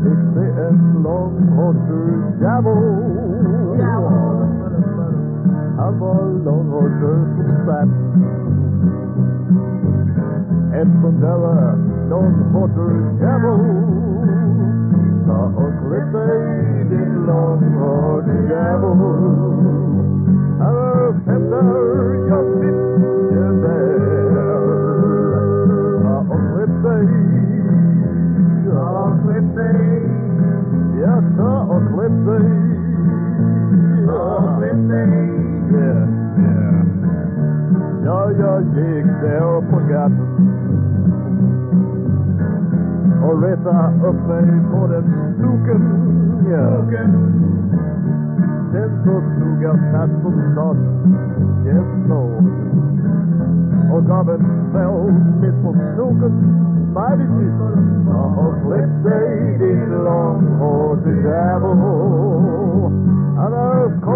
It's the end of Horseshoe Jabble. Have a long horseshoe sat. And from there, long horseshoe Jabble. The ugly lady, long horseshoe Jabble. Her tender, your sister. thing. Lovely thing. Yeah, yeah. Ja, ja, gick där uppe på gatan och retade upp mig på den floken. Ja. Sen så slog jag fatt yes Lord, och gav en smäll mitt på snoken. mighty Jesus. Oh, let's the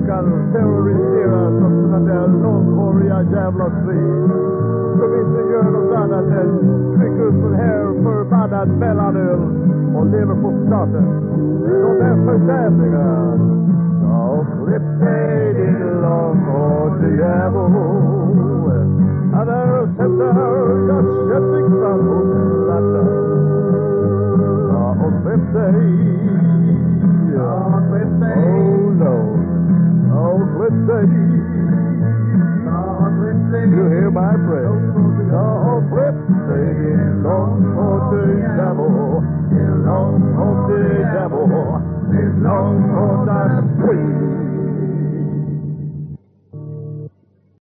radical terrorist era som hade långhåriga jävla svin. Som inte gör något annat än trycker upp sån här förbannad mellanöl och lever på staten. De är fördärvliga. Ja, klipp dig din långhård jävel. Han är en sätter, let say, Lord, let's say, you hear my prayer. Lord, let's long for the devil, long for the devil, long for that sweet.